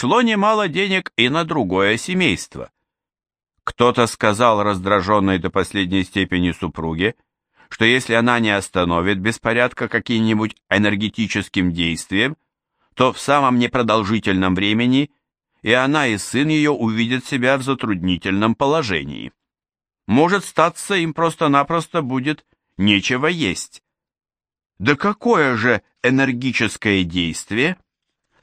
шло немало денег и на другое семейство. Кто-то сказал раздраженной до последней степени супруге, что если она не остановит беспорядка каким-нибудь энергетическим действием, то в самом непродолжительном времени и она, и сын ее увидят себя в затруднительном положении. Может статься, им просто-напросто будет нечего есть. Да какое же энергическое действие?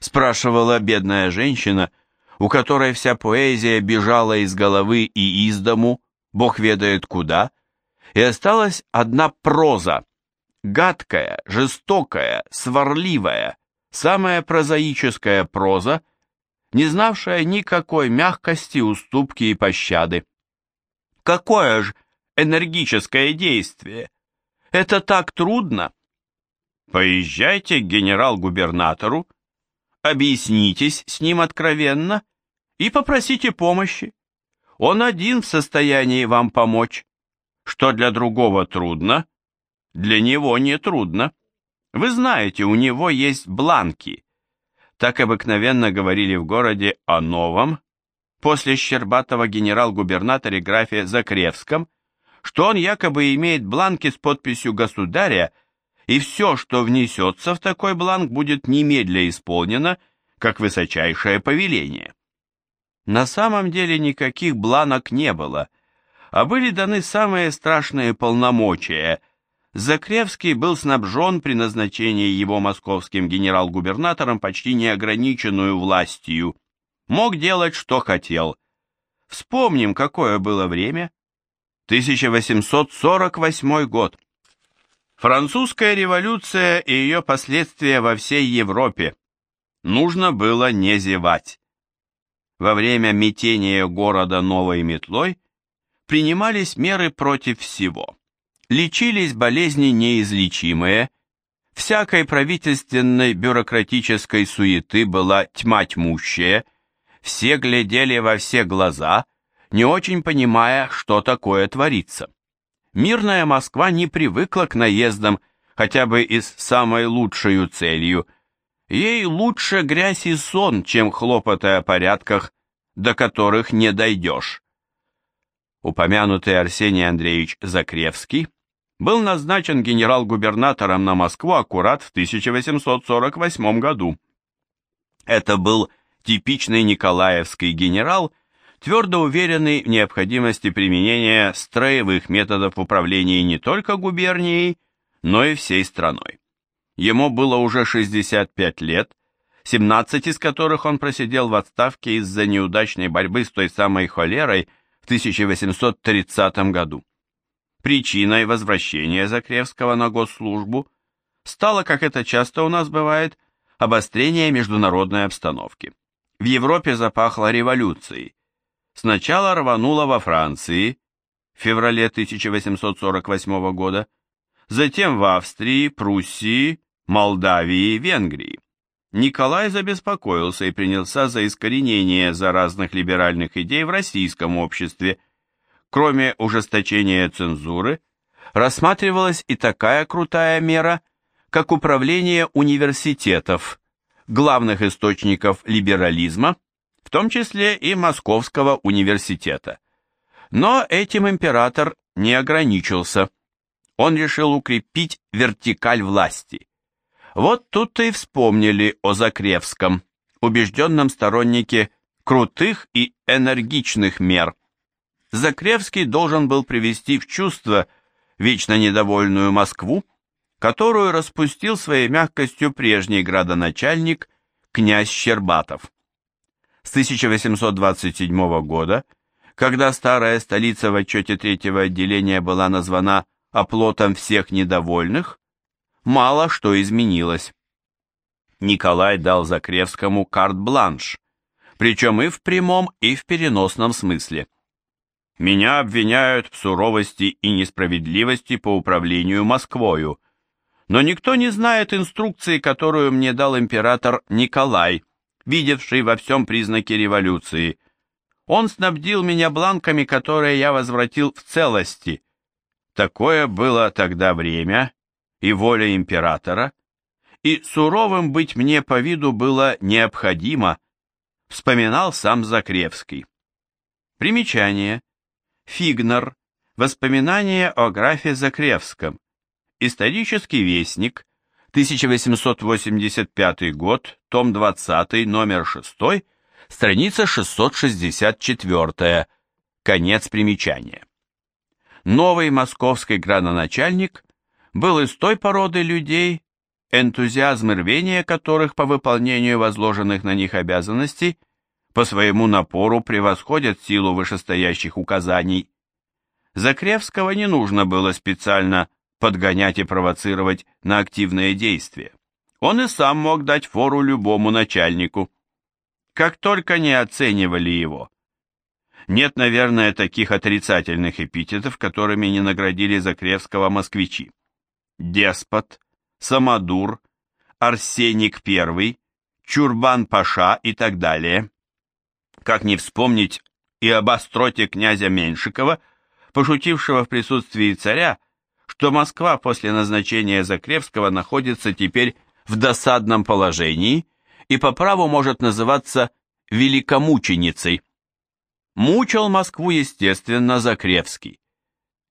Спрашивала бедная женщина, у которой вся поэзия бежала из головы и из дому, бог ведает куда, и осталась одна проза, гадкая, жестокая, сварливая, самая прозаическая проза, не знавшая никакой мягкости, уступки и пощады. Какое же энергическое действие! Это так трудно! Поезжайте к генерал-губернатору, объяснитесь с ним откровенно и попросите помощи. Он один в состоянии вам помочь. Что для другого трудно, для него не трудно. Вы знаете, у него есть бланки. Так обыкновенно говорили в городе о новом, после Щербатова генерал-губернаторе графе Закревском, что он якобы имеет бланки с подписью государя, и все, что внесется в такой бланк, будет немедля исполнено, как высочайшее повеление. На самом деле никаких бланок не было, а были даны самые страшные полномочия. Закревский был снабжен при назначении его московским генерал-губернатором почти неограниченную властью, мог делать, что хотел. Вспомним, какое было время. 1848 год. Французская революция и ее последствия во всей Европе. Нужно было не зевать. Во время метения города новой метлой принимались меры против всего. Лечились болезни неизлечимые, всякой правительственной бюрократической суеты была тьма тьмущая, все глядели во все глаза, не очень понимая, что такое творится. Мирная Москва не привыкла к наездам хотя бы и с самой лучшей целью. Ей лучше грязь и сон, чем хлопоты о порядках, до которых не дойдешь. Упомянутый Арсений Андреевич Закревский был назначен генерал-губернатором на Москву аккурат в 1848 году. Это был типичный николаевский генерал, твердо уверенный в необходимости применения строевых методов управления не только губернией, но и всей страной. Ему было уже 65 лет, 17 из которых он просидел в отставке из-за неудачной борьбы с той самой холерой в 1830 году. Причиной возвращения Закревского на госслужбу стало, как это часто у нас бывает, обострение международной обстановки. В Европе запахло революцией, Сначала рвануло во Франции в феврале 1848 года, затем в Австрии, Пруссии, Молдавии, Венгрии. Николай забеспокоился и принялся за искоренение заразных либеральных идей в российском обществе. Кроме ужесточения цензуры, рассматривалась и такая крутая мера, как управление университетов, главных источников либерализма, в том числе и Московского университета. Но этим император не ограничился. Он решил укрепить вертикаль власти. Вот тут и вспомнили о Закревском, убежденном стороннике крутых и энергичных мер. Закревский должен был привести в чувство вечно недовольную Москву, которую распустил своей мягкостью прежний градоначальник князь Щербатов с 1827 года, когда старая столица в отчете третьего отделения была названа оплотом всех недовольных, мало что изменилось. Николай дал Закревскому карт-бланш, причем и в прямом, и в переносном смысле. Меня обвиняют в суровости и несправедливости по управлению Москвою, но никто не знает инструкции, которую мне дал император Николай, видевший во всем признаки революции. Он снабдил меня бланками, которые я возвратил в целости. Такое было тогда время и воля императора, и суровым быть мне по виду было необходимо, вспоминал сам Закревский. Примечание. Фигнер. Воспоминания о графе Закревском. Исторический вестник. 1885 год, том 20, номер 6, страница 664, конец примечания. Новый московский градоначальник был из той породы людей, энтузиазм и рвение которых по выполнению возложенных на них обязанностей по своему напору превосходят силу вышестоящих указаний. Закревского не нужно было специально подгонять и провоцировать на активные действия. Он и сам мог дать фору любому начальнику. Как только не оценивали его. Нет, наверное, таких отрицательных эпитетов, которыми не наградили Закревского москвичи. Деспот, Самодур, Арсеник I, Чурбан-Паша и так далее. Как не вспомнить и об остроте князя Меньшикова, пошутившего в присутствии царя, что Москва после назначения Закревского находится теперь в досадном положении и по праву может называться великомученицей. Мучил Москву, естественно, Закревский.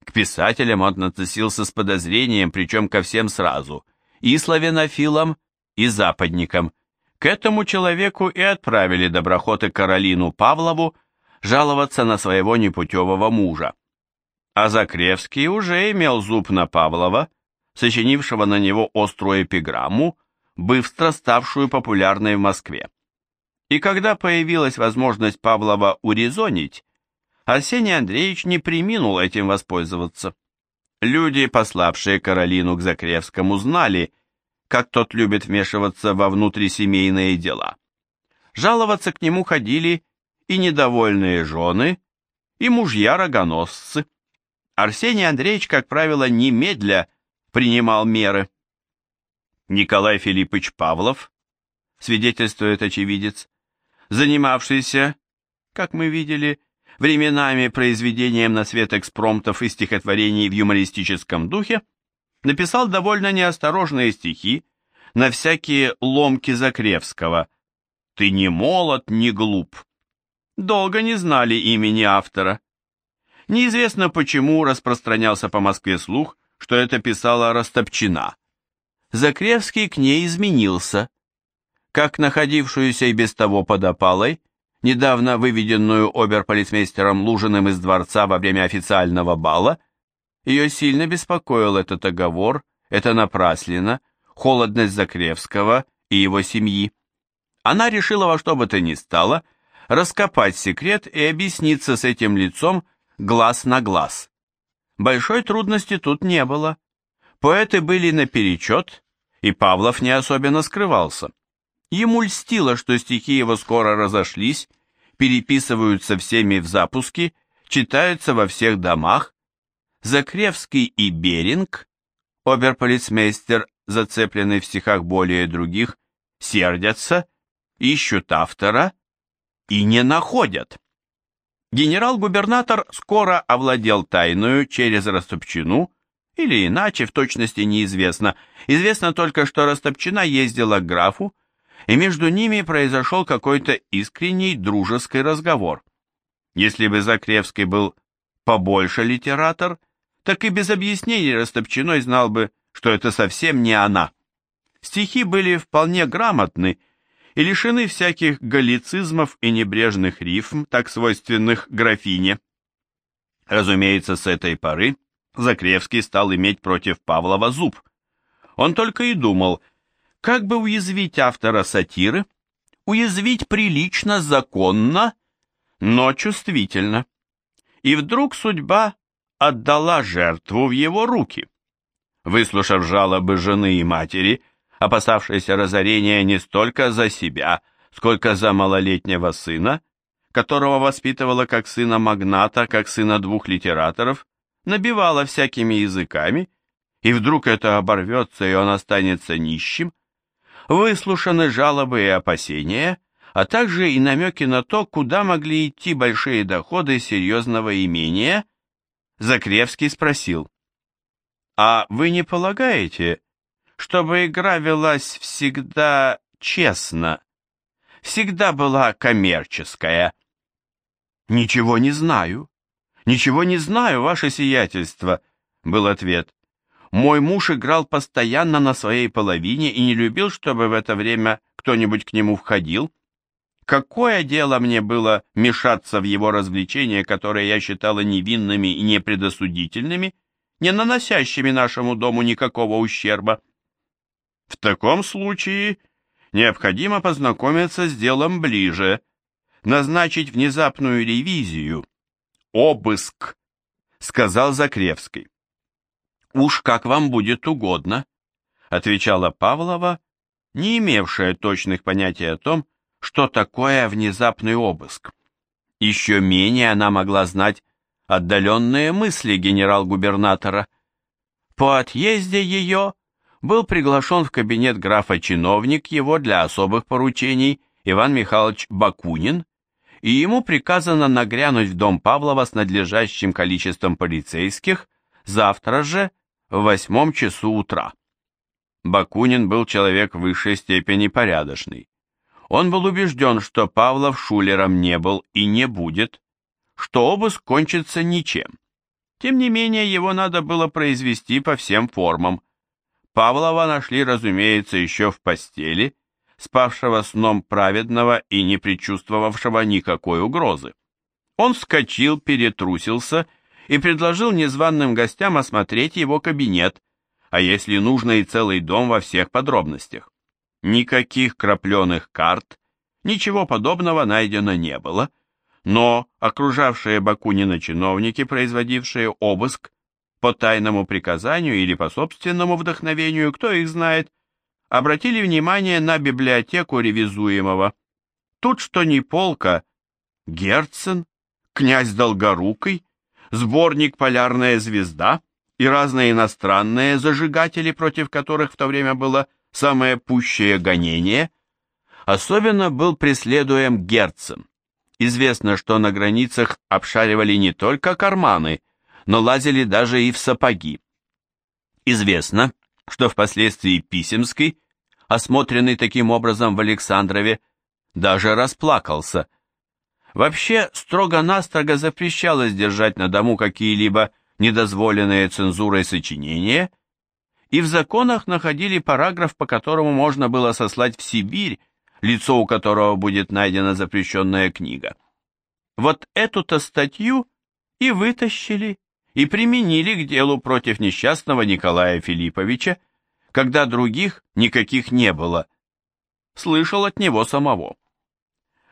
К писателям он относился с подозрением, причем ко всем сразу, и славянофилам, и западникам. К этому человеку и отправили доброхоты Каролину Павлову жаловаться на своего непутевого мужа а Закревский уже имел зуб на Павлова, сочинившего на него острую эпиграмму, быстро ставшую популярной в Москве. И когда появилась возможность Павлова урезонить, Арсений Андреевич не приминул этим воспользоваться. Люди, пославшие Каролину к Закревскому, знали, как тот любит вмешиваться во внутрисемейные дела. Жаловаться к нему ходили и недовольные жены, и мужья-рогоносцы. Арсений Андреевич, как правило, немедля принимал меры. Николай Филиппович Павлов, свидетельствует очевидец, занимавшийся, как мы видели, временами произведением на свет экспромтов и стихотворений в юмористическом духе, написал довольно неосторожные стихи на всякие ломки Закревского «Ты не молод, не глуп». Долго не знали имени автора. Неизвестно почему распространялся по Москве слух, что это писала Растопчина. Закревский к ней изменился. Как находившуюся и без того под опалой, недавно выведенную оберполицмейстером Лужиным из дворца во время официального бала, ее сильно беспокоил этот оговор, это напраслина, холодность Закревского и его семьи. Она решила во что бы то ни стало раскопать секрет и объясниться с этим лицом, глаз на глаз. Большой трудности тут не было. Поэты были наперечет, и Павлов не особенно скрывался. Ему льстило, что стихи его скоро разошлись, переписываются всеми в запуске, читаются во всех домах. Закревский и Беринг, оберполицмейстер, зацепленный в стихах более других, сердятся, ищут автора и не находят. Генерал-губернатор скоро овладел тайную через Растопчину, или иначе, в точности неизвестно. Известно только, что Растопчина ездила к графу, и между ними произошел какой-то искренний дружеский разговор. Если бы Закревский был побольше литератор, так и без объяснений Растопчиной знал бы, что это совсем не она. Стихи были вполне грамотны и лишены всяких галлицизмов и небрежных рифм, так свойственных графине. Разумеется, с этой поры Закревский стал иметь против Павлова зуб. Он только и думал, как бы уязвить автора сатиры, уязвить прилично, законно, но чувствительно. И вдруг судьба отдала жертву в его руки. Выслушав жалобы жены и матери, опасавшийся разорения не столько за себя, сколько за малолетнего сына, которого воспитывала как сына магната, как сына двух литераторов, набивала всякими языками, и вдруг это оборвется, и он останется нищим, выслушаны жалобы и опасения, а также и намеки на то, куда могли идти большие доходы серьезного имения, Закревский спросил, «А вы не полагаете, чтобы игра велась всегда честно. всегда была коммерческая. Ничего не знаю. Ничего не знаю, ваше сиятельство, был ответ. Мой муж играл постоянно на своей половине и не любил, чтобы в это время кто-нибудь к нему входил. Какое дело мне было мешаться в его развлечения, которые я считала невинными и непредосудительными, не наносящими нашему дому никакого ущерба? В таком случае необходимо познакомиться с делом ближе, назначить внезапную ревизию, обыск, сказал Закревский. Уж как вам будет угодно, отвечала Павлова, не имевшая точных понятий о том, что такое внезапный обыск. Еще менее она могла знать отдаленные мысли генерал-губернатора. По отъезде ее был приглашен в кабинет графа-чиновник его для особых поручений Иван Михайлович Бакунин, и ему приказано нагрянуть в дом Павлова с надлежащим количеством полицейских завтра же в восьмом часу утра. Бакунин был человек высшей степени порядочный. Он был убежден, что Павлов шулером не был и не будет, что обыск кончится ничем. Тем не менее, его надо было произвести по всем формам. Павлова нашли, разумеется, еще в постели, спавшего сном праведного и не предчувствовавшего никакой угрозы. Он вскочил, перетрусился и предложил незваным гостям осмотреть его кабинет, а если нужно и целый дом во всех подробностях. Никаких крапленых карт, ничего подобного найдено не было, но окружавшие Бакунина чиновники, производившие обыск, по тайному приказанию или по собственному вдохновению, кто их знает, обратили внимание на библиотеку ревизуемого. Тут что ни полка, Герцен, князь Долгорукий, сборник «Полярная звезда» и разные иностранные зажигатели, против которых в то время было самое пущее гонение, особенно был преследуем Герцен. Известно, что на границах обшаривали не только карманы, но лазили даже и в сапоги. Известно, что впоследствии Писемский, осмотренный таким образом в Александрове, даже расплакался. Вообще, строго-настрого запрещалось держать на дому какие-либо недозволенные цензурой сочинения, и в законах находили параграф, по которому можно было сослать в Сибирь лицо, у которого будет найдена запрещенная книга. Вот эту-то статью и вытащили, и применили к делу против несчастного Николая Филипповича, когда других никаких не было. Слышал от него самого.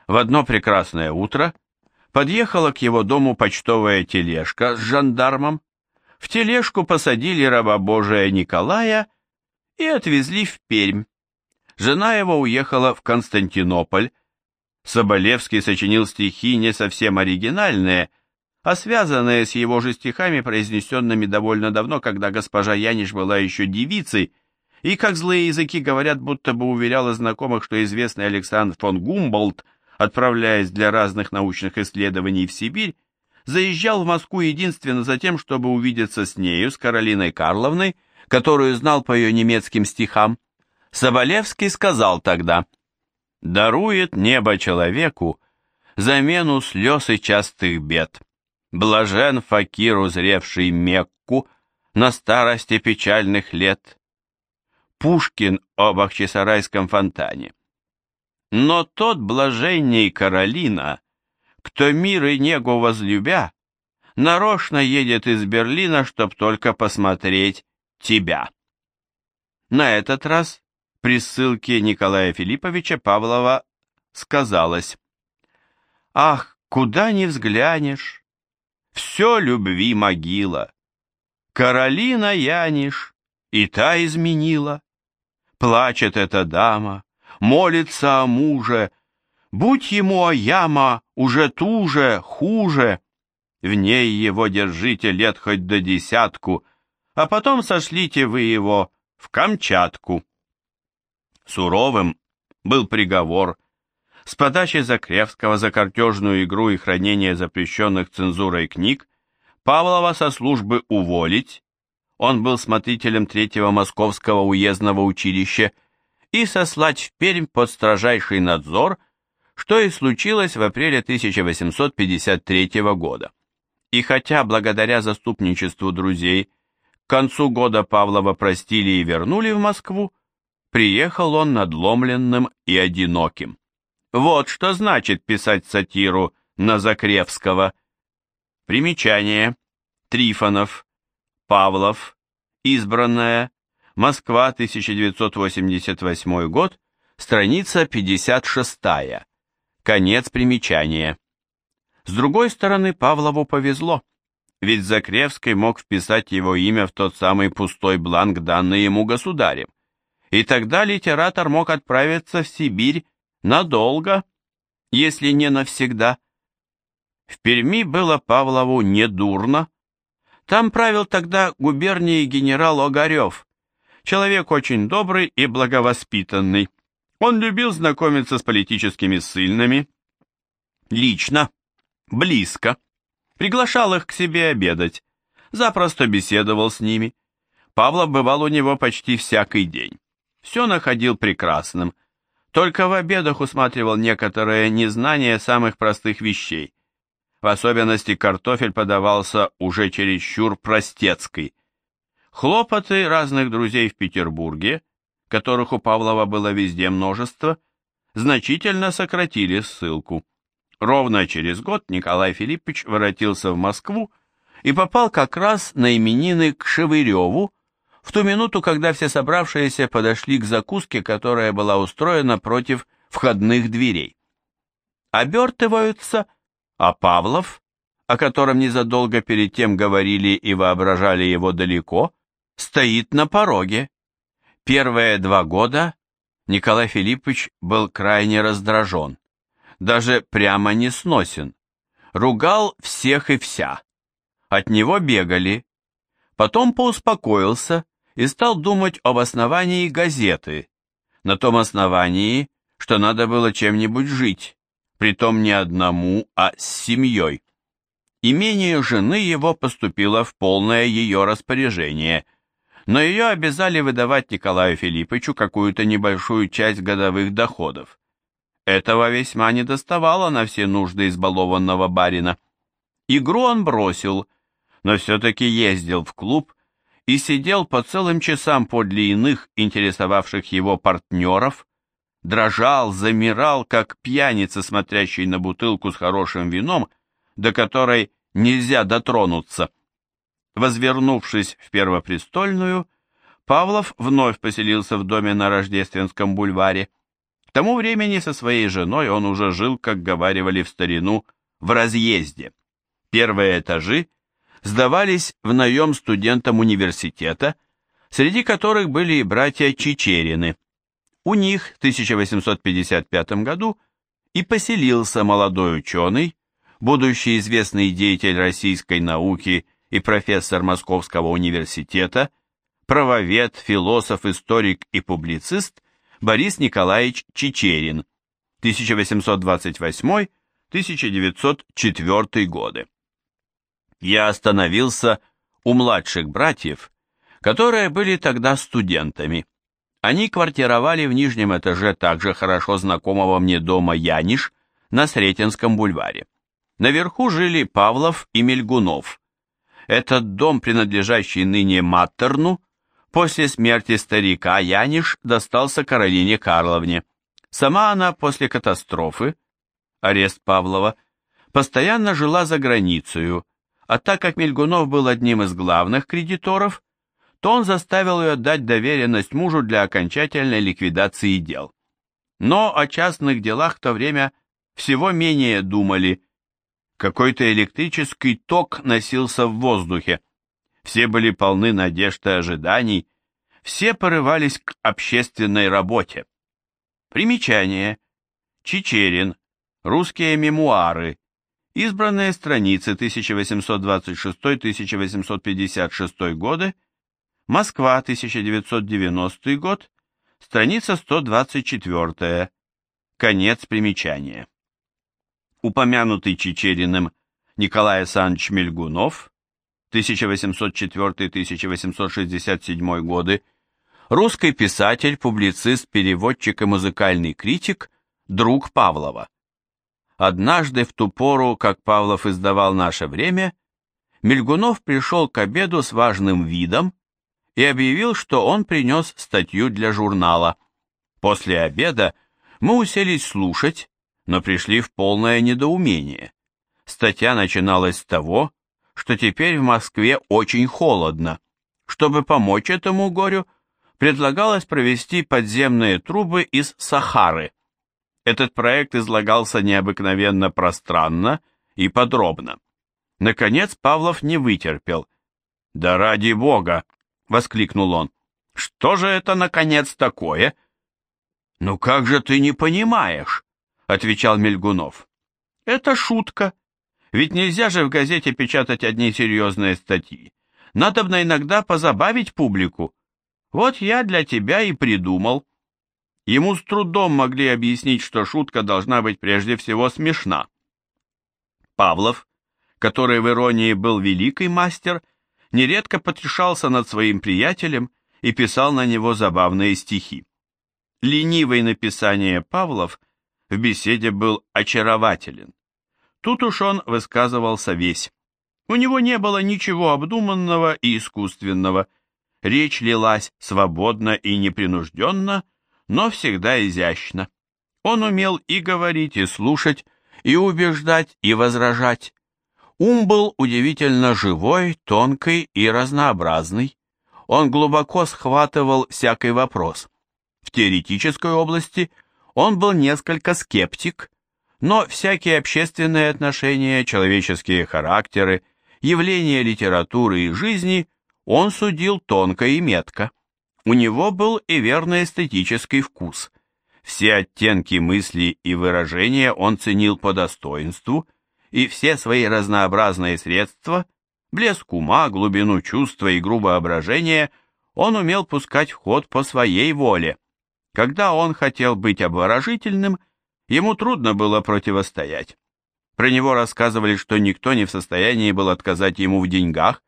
В одно прекрасное утро подъехала к его дому почтовая тележка с жандармом, в тележку посадили раба Божия Николая и отвезли в Пермь. Жена его уехала в Константинополь. Соболевский сочинил стихи не совсем оригинальные, а связанные с его же стихами, произнесенными довольно давно, когда госпожа Яниш была еще девицей, и, как злые языки говорят, будто бы уверяла знакомых, что известный Александр фон Гумболдт, отправляясь для разных научных исследований в Сибирь, заезжал в Москву единственно за тем, чтобы увидеться с нею, с Каролиной Карловной, которую знал по ее немецким стихам. Соболевский сказал тогда, «Дарует небо человеку замену слез и частых бед. Блажен факир, узревший Мекку на старости печальных лет». Пушкин об Ахчисарайском фонтане. Но тот блаженней Каролина, кто мир и негу возлюбя, нарочно едет из Берлина, чтоб только посмотреть тебя. На этот раз при ссылке Николая Филипповича Павлова сказалось «Ах, куда ни взглянешь, все любви могила, Каролина Яниш и та изменила, плачет эта дама, молится о муже, Будь ему яма уже туже, хуже, в ней его держите лет хоть до десятку, а потом сошлите вы его в Камчатку. Суровым был приговор. С подачи Закревского за картежную игру и хранение запрещенных цензурой книг Павлова со службы уволить, он был смотрителем третьего Московского уездного училища, и сослать в Пермь под строжайший надзор – что и случилось в апреле 1853 года. И хотя благодаря заступничеству друзей к концу года Павлова простили и вернули в Москву, приехал он надломленным и одиноким. Вот что значит писать сатиру на Закревского. Примечание. Трифонов, Павлов, Избранная, Москва, 1988 год, страница 56. Конец примечания. С другой стороны, Павлову повезло, ведь Закревский мог вписать его имя в тот самый пустой бланк, данный ему государем. И тогда литератор мог отправиться в Сибирь надолго, если не навсегда. В Перми было Павлову недурно. Там правил тогда губернией генерал Огарев, человек очень добрый и благовоспитанный. Он любил знакомиться с политическими ссыльными, лично, близко, приглашал их к себе обедать, запросто беседовал с ними. Павлов бывал у него почти всякий день. Все находил прекрасным, только в обедах усматривал некоторое незнание самых простых вещей. В особенности картофель подавался уже чересчур простецкий. Хлопоты разных друзей в Петербурге, которых у Павлова было везде множество, значительно сократили ссылку. Ровно через год Николай Филиппович воротился в Москву и попал как раз на именины к Шевыреву, в ту минуту, когда все собравшиеся подошли к закуске, которая была устроена против входных дверей. Обертываются, а Павлов, о котором незадолго перед тем говорили и воображали его далеко, стоит на пороге. Первые два года Николай Филиппович был крайне раздражен, даже прямо не сносен, ругал всех и вся. От него бегали, потом поуспокоился и стал думать об основании газеты, на том основании, что надо было чем-нибудь жить, притом не одному, а с семьей. Имение жены его поступило в полное ее распоряжение, но ее обязали выдавать Николаю Филипповичу какую-то небольшую часть годовых доходов. Этого весьма недоставало на все нужды избалованного барина. Игру он бросил, но все-таки ездил в клуб и сидел по целым часам подле иных, интересовавших его партнеров, дрожал, замирал, как пьяница, смотрящий на бутылку с хорошим вином, до которой нельзя дотронуться. Возвернувшись в Первопрестольную, Павлов вновь поселился в доме на Рождественском бульваре. К тому времени со своей женой он уже жил, как говаривали в старину, в разъезде. Первые этажи сдавались в наем студентам университета, среди которых были и братья Чичерины. У них в 1855 году и поселился молодой ученый, будущий известный деятель российской науки и профессор Московского университета, правовед, философ, историк и публицист Борис Николаевич Чичерин, 1828-1904 годы я остановился у младших братьев, которые были тогда студентами. Они квартировали в нижнем этаже также хорошо знакомого мне дома Яниш на Сретенском бульваре. Наверху жили Павлов и Мельгунов. Этот дом, принадлежащий ныне Маттерну, после смерти старика Яниш достался Каролине Карловне. Сама она после катастрофы, арест Павлова, постоянно жила за границей, а так как Мельгунов был одним из главных кредиторов, то он заставил ее дать доверенность мужу для окончательной ликвидации дел. Но о частных делах в то время всего менее думали. Какой-то электрический ток носился в воздухе. Все были полны надежд и ожиданий, все порывались к общественной работе. Примечание. Чичерин. Русские мемуары. Избранные страницы 1826-1856 годы, Москва, 1990 год, страница 124, конец примечания. Упомянутый Чечериным Николай Александрович Мельгунов, 1804-1867 годы, русский писатель, публицист, переводчик и музыкальный критик, друг Павлова. Однажды в ту пору, как Павлов издавал «Наше время», Мельгунов пришел к обеду с важным видом и объявил, что он принес статью для журнала. После обеда мы уселись слушать, но пришли в полное недоумение. Статья начиналась с того, что теперь в Москве очень холодно. Чтобы помочь этому горю, предлагалось провести подземные трубы из Сахары. Этот проект излагался необыкновенно пространно и подробно. Наконец Павлов не вытерпел. «Да ради бога!» — воскликнул он. «Что же это, наконец, такое?» «Ну как же ты не понимаешь?» — отвечал Мельгунов. «Это шутка. Ведь нельзя же в газете печатать одни серьезные статьи. Надобно иногда позабавить публику. Вот я для тебя и придумал». Ему с трудом могли объяснить, что шутка должна быть прежде всего смешна. Павлов, который в иронии был великий мастер, нередко потешался над своим приятелем и писал на него забавные стихи. Ленивый написание Павлов в беседе был очарователен. Тут уж он высказывался весь. У него не было ничего обдуманного и искусственного. Речь лилась свободно и непринужденно, но всегда изящно. Он умел и говорить, и слушать, и убеждать, и возражать. Ум был удивительно живой, тонкий и разнообразный. Он глубоко схватывал всякий вопрос. В теоретической области он был несколько скептик, но всякие общественные отношения, человеческие характеры, явления литературы и жизни он судил тонко и метко. У него был и верный эстетический вкус. Все оттенки мысли и выражения он ценил по достоинству, и все свои разнообразные средства, блеск ума, глубину чувства и грубоображение, он умел пускать в ход по своей воле. Когда он хотел быть обворожительным, ему трудно было противостоять. Про него рассказывали, что никто не в состоянии был отказать ему в деньгах,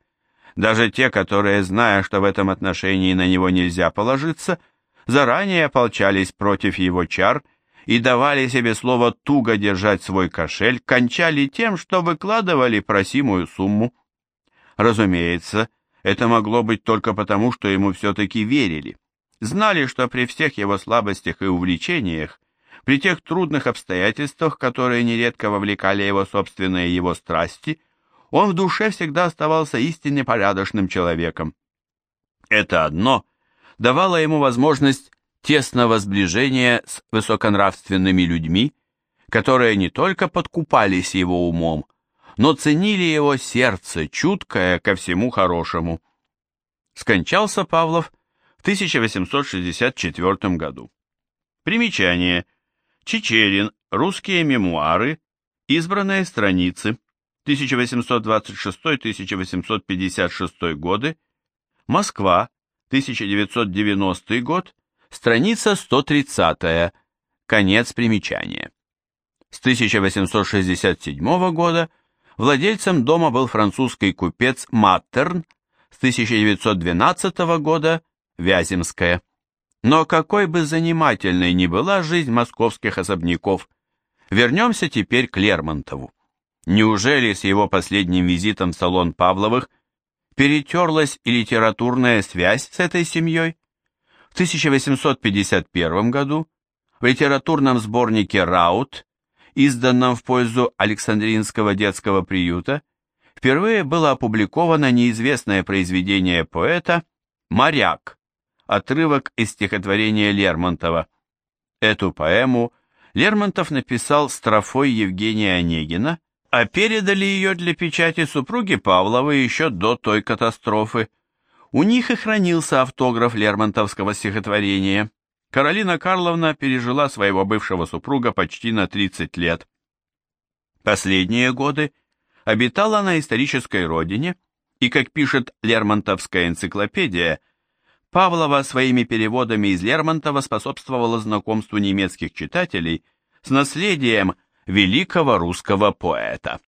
даже те, которые, зная, что в этом отношении на него нельзя положиться, заранее ополчались против его чар и давали себе слово туго держать свой кошель, кончали тем, что выкладывали просимую сумму. Разумеется, это могло быть только потому, что ему все-таки верили. Знали, что при всех его слабостях и увлечениях, при тех трудных обстоятельствах, которые нередко вовлекали его собственные его страсти, он в душе всегда оставался истинно порядочным человеком. Это одно давало ему возможность тесного сближения с высоконравственными людьми, которые не только подкупались его умом, но ценили его сердце, чуткое ко всему хорошему. Скончался Павлов в 1864 году. Примечание. Чечерин. Русские мемуары. Избранные страницы. 1826-1856 годы, Москва, 1990 год, страница 130, конец примечания. С 1867 года владельцем дома был французский купец Маттерн, с 1912 года Вяземская. Но какой бы занимательной ни была жизнь московских особняков, вернемся теперь к Лермонтову. Неужели с его последним визитом в салон Павловых перетерлась и литературная связь с этой семьей? В 1851 году в литературном сборнике «Раут», изданном в пользу Александринского детского приюта, впервые было опубликовано неизвестное произведение поэта «Моряк», отрывок из стихотворения Лермонтова. Эту поэму Лермонтов написал строфой Евгения Онегина, а передали ее для печати супруги Павловы еще до той катастрофы. У них и хранился автограф Лермонтовского стихотворения. Каролина Карловна пережила своего бывшего супруга почти на 30 лет. Последние годы обитала на исторической родине, и, как пишет Лермонтовская энциклопедия, Павлова своими переводами из Лермонтова способствовала знакомству немецких читателей с наследием великого русского поэта.